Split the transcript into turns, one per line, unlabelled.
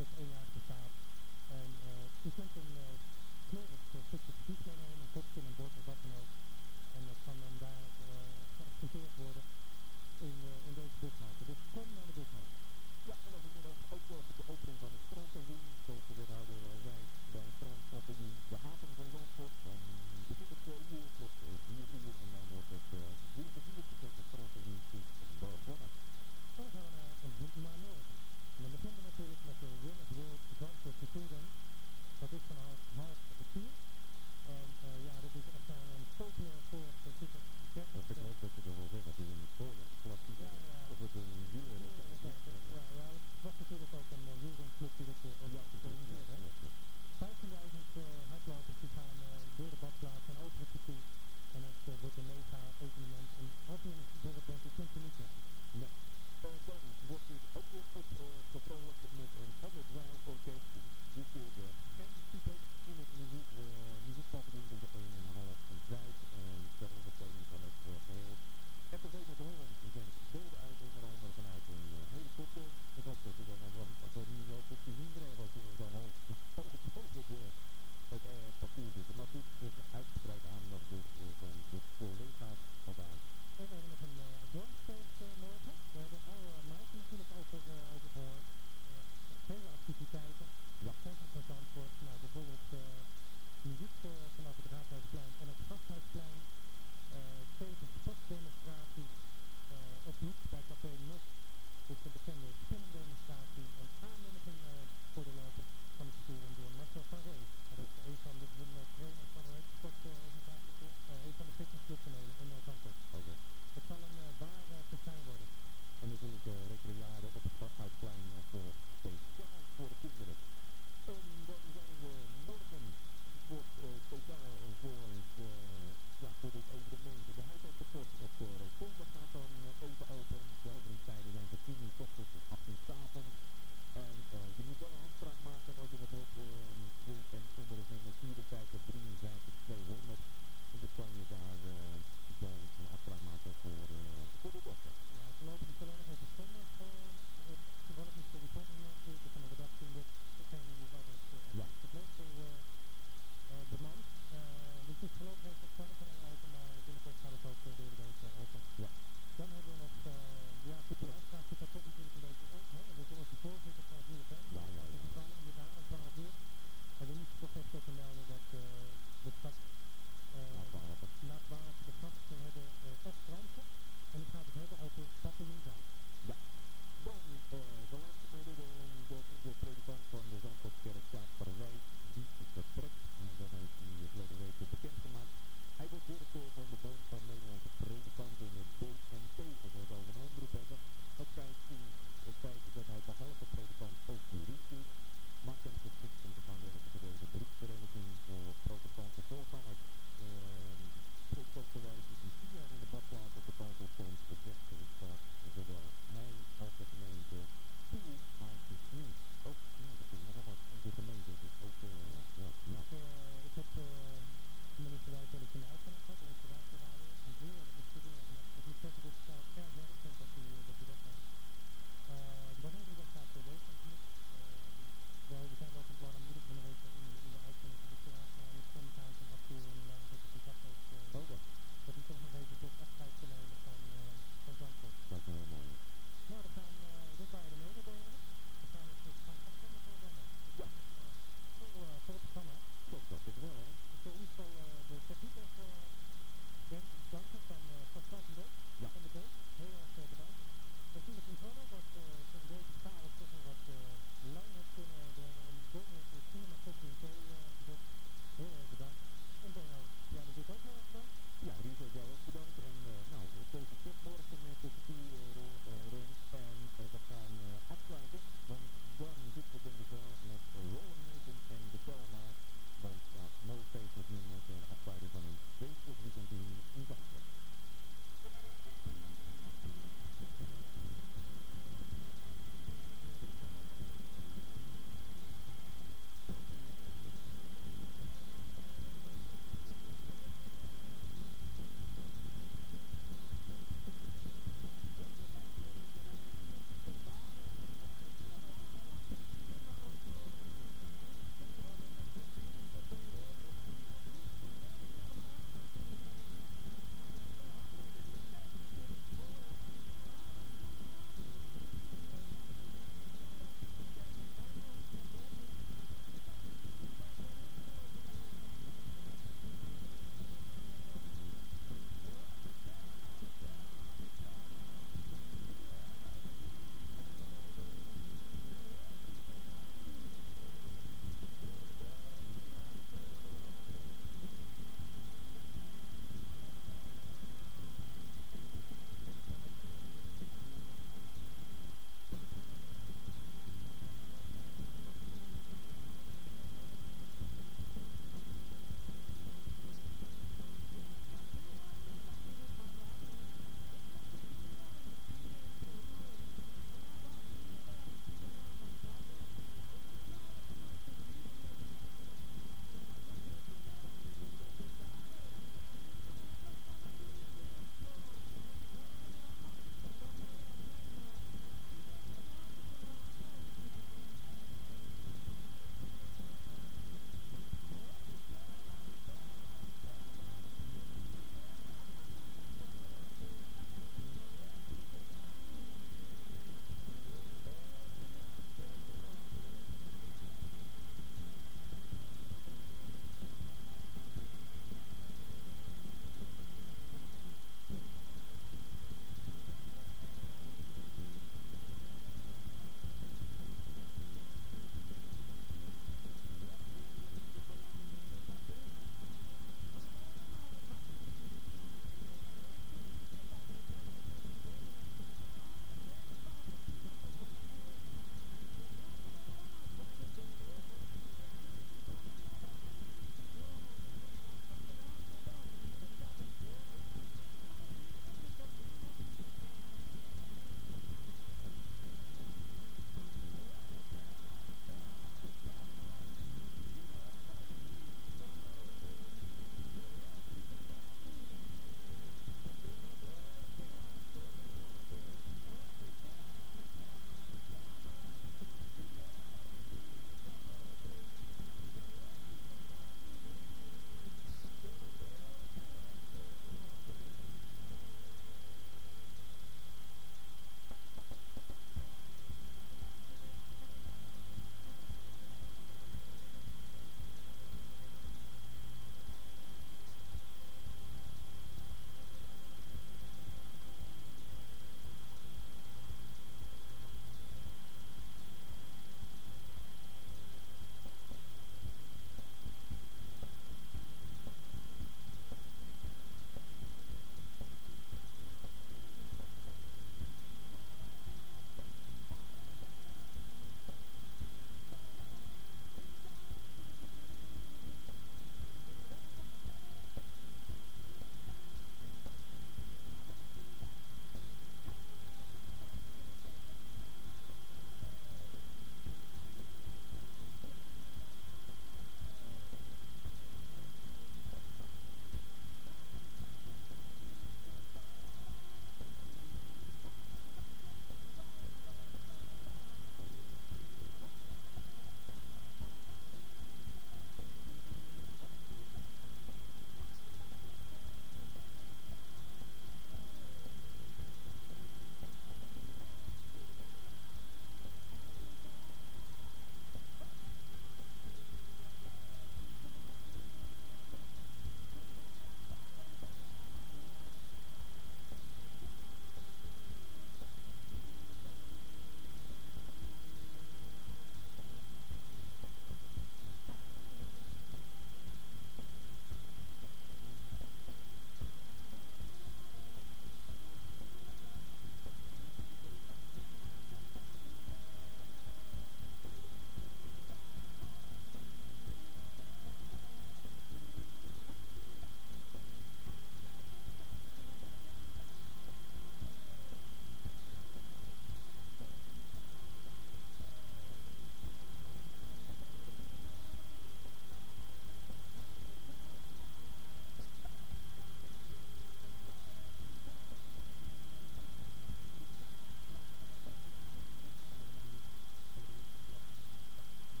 tot één jaar bestaat. En eh, je kunt een eh, knol of eh, stukje gebied een kopje, een bord of wat dan ook. En dat kan dan daar gepresenteerd worden in, in deze boekhouding. Dus kom naar de boekhouding.
Ja, en dan vanmiddag ook nog de opening van het strandpavioen. Zoals de wethouder wij bij het strandpavioen de haven van Zandvoort. Van begint het uur tot vier uur en dan wordt het het
Dan gaan we. We beginnen natuurlijk met de Women's World Zandvoort Vertoering. Dat is vanuit half vier. En uh, ja, dat is echt een, een folklore voor de. Dat is
dat je dat zeggen, dat is een folklore klassiek. Ja. Of het een wielrenner ja, ja,
ja, ja, het was natuurlijk ook een eh, dat wielrennclub die dat eh, organiseerde.
Ja,
15.000 uh, hardlopers die gaan uh, door de badplaats en over het circuit. En dat wordt een mega evenement. En als je het bent, je kunt er niet
20秒で。